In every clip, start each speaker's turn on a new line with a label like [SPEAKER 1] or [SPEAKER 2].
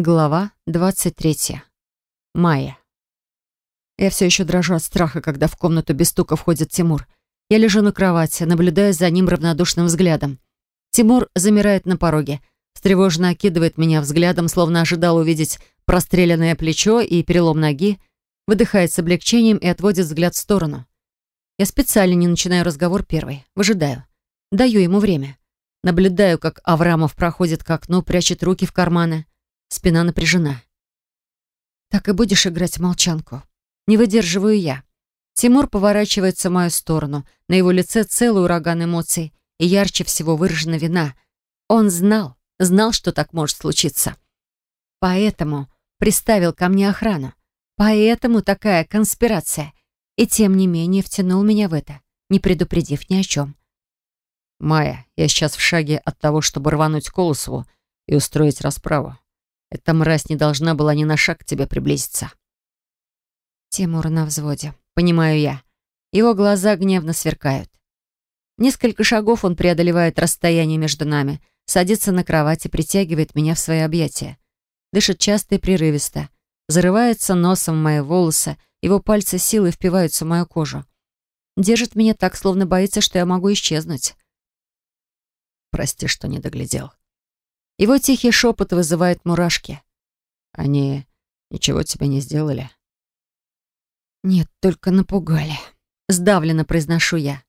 [SPEAKER 1] Глава 23. Майя. Я все еще дрожу от страха, когда в комнату без стука входит Тимур. Я лежу на кровати, наблюдая за ним равнодушным взглядом. Тимур замирает на пороге, встревоженно окидывает меня взглядом, словно ожидал увидеть простреленное плечо и перелом ноги, выдыхает с облегчением и отводит взгляд в сторону. Я специально не начинаю разговор первой, выжидаю. Даю ему время. Наблюдаю, как Аврамов проходит к окну, прячет руки в карманы. Спина напряжена. «Так и будешь играть в молчанку?» Не выдерживаю я. Тимур поворачивается в мою сторону. На его лице целый ураган эмоций. И ярче всего выражена вина. Он знал, знал, что так может случиться. Поэтому приставил ко мне охрану. Поэтому такая конспирация. И тем не менее втянул меня в это, не предупредив ни о чем.
[SPEAKER 2] «Майя, я сейчас в шаге от того, чтобы рвануть Колосову и устроить расправу. Эта мразь не должна была ни на шаг к тебе приблизиться.
[SPEAKER 1] Тимур на взводе. Понимаю я. Его глаза гневно сверкают. Несколько шагов он преодолевает расстояние между нами, садится на кровать и притягивает меня в свои объятия. Дышит часто и прерывисто. Зарывается носом в мои волосы, его пальцы силой впиваются в мою кожу. Держит меня так, словно боится, что я могу исчезнуть.
[SPEAKER 2] Прости, что не доглядел.
[SPEAKER 1] Его тихий шепот вызывает мурашки.
[SPEAKER 2] Они ничего тебе не сделали?
[SPEAKER 1] Нет, только напугали. Сдавленно произношу я.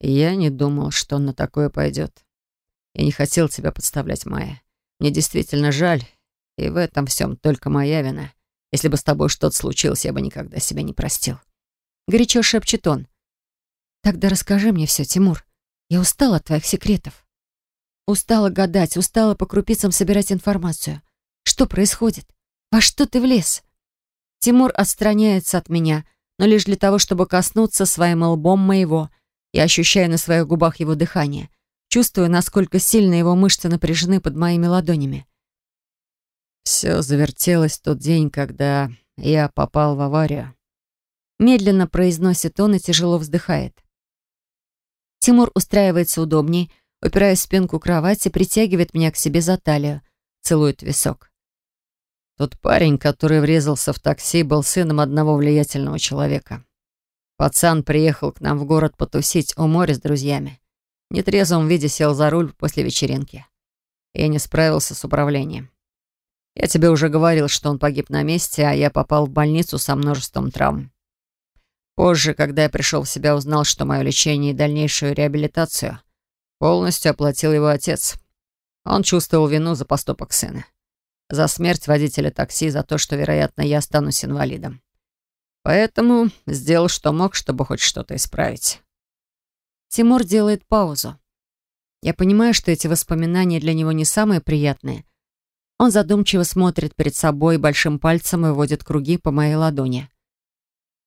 [SPEAKER 2] Я не думал, что он на такое пойдет. Я не хотел тебя подставлять, Майя. Мне действительно жаль, и в этом всем только моя вина. Если бы с тобой что-то случилось, я бы никогда себя не простил.
[SPEAKER 1] Горячо шепчет он. Тогда расскажи мне все, Тимур. Я устал от твоих секретов. Устала гадать, устала по крупицам собирать информацию. Что происходит? Во что ты влез? Тимур отстраняется от меня, но лишь для того, чтобы коснуться своим лбом моего. Я ощущаю на своих губах его дыхание. Чувствую, насколько сильно его мышцы напряжены под моими ладонями.
[SPEAKER 2] Все завертелось в тот день, когда я попал в аварию.
[SPEAKER 1] Медленно произносит он и тяжело вздыхает. Тимур устраивается удобнее, упираясь в спинку кровати, притягивает меня к себе за талию, целует висок.
[SPEAKER 2] Тот парень, который врезался в такси, был сыном одного влиятельного человека. Пацан приехал к нам в город потусить у моря с друзьями. В нетрезвом виде сел за руль после вечеринки. Я не справился с управлением. Я тебе уже говорил, что он погиб на месте, а я попал в больницу со множеством травм. Позже, когда я пришел в себя, узнал, что мое лечение и дальнейшую реабилитацию Полностью оплатил его отец. Он чувствовал вину за поступок сына. За смерть водителя такси, за то, что, вероятно, я останусь инвалидом. Поэтому сделал, что мог, чтобы хоть что-то исправить.
[SPEAKER 1] Тимур делает паузу. Я понимаю, что эти воспоминания для него не самые приятные. Он задумчиво смотрит перед собой большим пальцем и водит круги по моей ладони.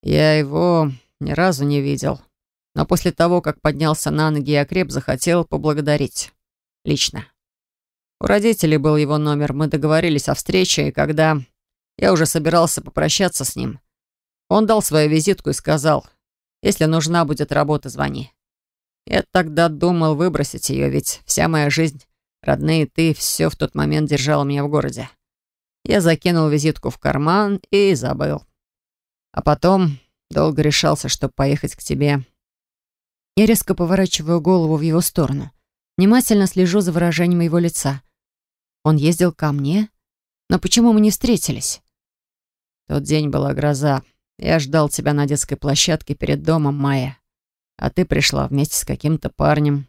[SPEAKER 2] Я его ни разу не видел. Но после того, как поднялся на ноги и окреп, захотел поблагодарить. Лично. У родителей был его номер, мы договорились о встрече, и когда я уже собирался попрощаться с ним, он дал свою визитку и сказал, если нужна будет работа, звони. Я тогда думал выбросить ее, ведь вся моя жизнь, родные ты, все в тот момент держало меня в городе. Я закинул визитку в карман и забыл. А потом долго решался, чтобы поехать к тебе.
[SPEAKER 1] Я резко поворачиваю голову в его сторону. Внимательно слежу за выражением его лица. Он ездил ко мне? Но почему мы не встретились?
[SPEAKER 2] Тот день была гроза. Я ждал тебя на детской площадке перед домом, Майя. А ты пришла вместе с каким-то парнем.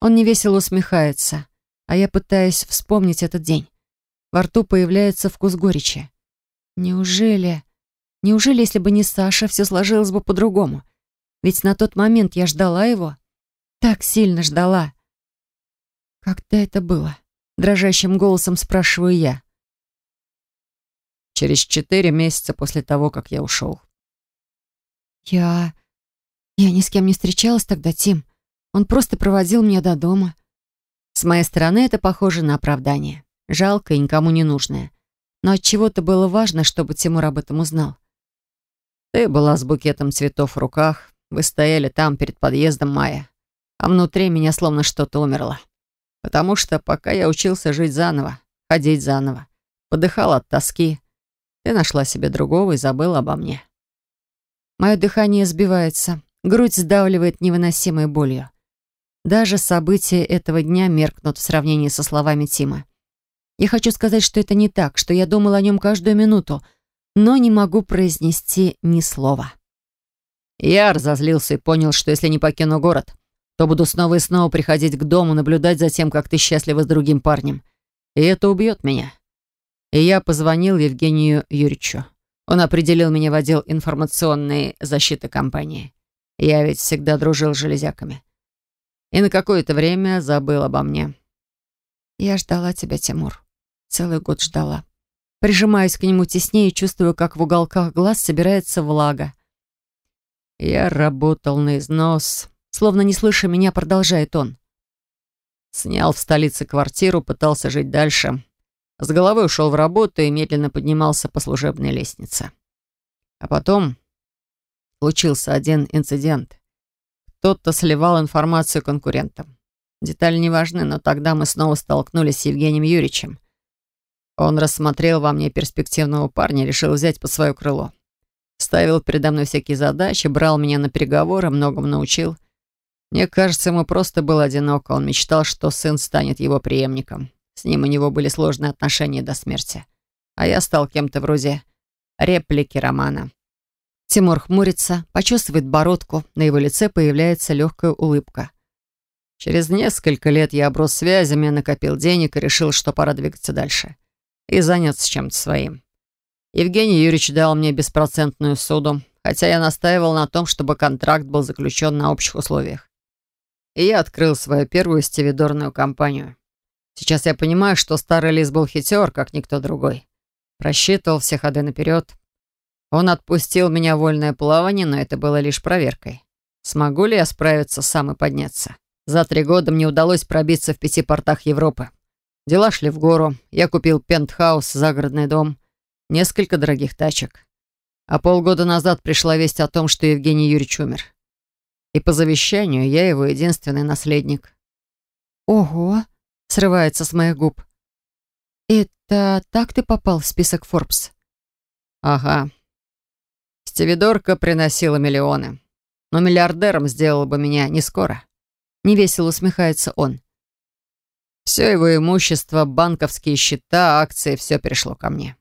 [SPEAKER 1] Он невесело усмехается, а я пытаюсь вспомнить этот день. Во рту появляется вкус горечи. Неужели... Неужели, если бы не Саша, все сложилось бы по-другому? Ведь на тот момент я ждала его. Так сильно ждала. Когда это было? Дрожащим голосом спрашиваю я.
[SPEAKER 2] Через четыре месяца после того, как я ушел.
[SPEAKER 1] Я... Я ни с кем не встречалась тогда, Тим. Он просто проводил меня до дома. С моей стороны это похоже на оправдание. Жалко и никому не нужное. Но от чего то было важно, чтобы Тимур об этом узнал.
[SPEAKER 2] Ты была с букетом цветов в руках, вы стояли там, перед подъездом Майя, а внутри меня словно что-то умерло. Потому что пока я учился жить заново, ходить заново, подыхала от тоски. Ты нашла себе другого и забыла обо мне.
[SPEAKER 1] Мое дыхание сбивается, грудь сдавливает невыносимой болью. Даже события этого дня меркнут в сравнении со словами Тима. Я хочу сказать, что это не так, что я думала о нем каждую минуту, но не могу произнести ни слова.
[SPEAKER 2] Я разозлился и понял, что если не покину город, то буду снова и снова приходить к дому, наблюдать за тем, как ты счастлива с другим парнем. И это убьет меня. И я позвонил Евгению Юрьевичу. Он определил меня в отдел информационной защиты компании. Я ведь всегда дружил с железяками. И на какое-то время забыл обо мне.
[SPEAKER 1] Я ждала тебя, Тимур. Целый год ждала. Прижимаюсь к нему теснее и чувствую, как в уголках глаз собирается влага.
[SPEAKER 2] Я работал на износ. Словно не слыша меня, продолжает он. Снял в столице квартиру, пытался жить дальше. С головой ушел в работу и медленно поднимался по служебной лестнице. А потом случился один инцидент. Кто-то сливал информацию конкурентам. Детали не важны, но тогда мы снова столкнулись с Евгением Юрьевичем. Он рассмотрел во мне перспективного парня и решил взять под свое крыло. Ставил передо мной всякие задачи, брал меня на переговоры, многому научил. Мне кажется, ему просто было одиноко. Он мечтал, что сын станет его преемником. С ним у него были сложные отношения до смерти. А я стал кем-то вроде реплики романа.
[SPEAKER 1] Тимур хмурится, почувствует бородку, на его лице появляется легкая улыбка.
[SPEAKER 2] Через несколько лет я оброс связями, накопил денег и решил, что пора двигаться дальше. И заняться чем-то своим. Евгений Юрьевич дал мне беспроцентную суду, хотя я настаивал на том, чтобы контракт был заключен на общих условиях. И я открыл свою первую стивидорную компанию. Сейчас я понимаю, что старый лис был хитер, как никто другой. Просчитывал все ходы наперед. Он отпустил меня в вольное плавание, но это было лишь проверкой. Смогу ли я справиться сам и подняться? За три года мне удалось пробиться в пяти портах Европы. Дела шли в гору. Я купил пентхаус, загородный дом, несколько дорогих тачек. А полгода назад пришла весть о том, что Евгений Юрьевич умер. И по завещанию я его единственный наследник.
[SPEAKER 1] «Ого!» — срывается с моих губ. «Это так ты попал в список Forbes?»
[SPEAKER 2] «Ага. Стивидорка приносила миллионы. Но миллиардером сделала бы меня не скоро.
[SPEAKER 1] Невесело усмехается он.
[SPEAKER 2] Все его имущество, банковские счета, акции, все перешло ко мне.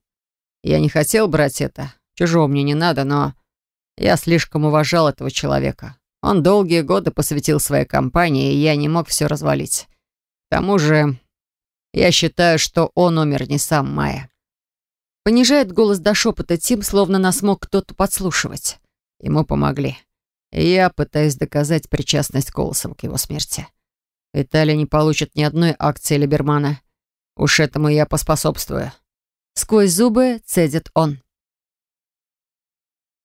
[SPEAKER 2] Я не хотел брать это. Чужого мне не надо, но я слишком уважал этого человека. Он долгие годы посвятил своей компании, и я не мог все развалить. К тому же, я считаю, что он умер не сам Майя.
[SPEAKER 1] Понижает голос до шепота Тим, словно нас мог кто-то подслушивать.
[SPEAKER 2] Ему помогли. Я пытаюсь доказать причастность Колосова к его смерти. Италия не получит ни одной акции Либермана. Уж этому я поспособствую.
[SPEAKER 1] Сквозь зубы цедит он.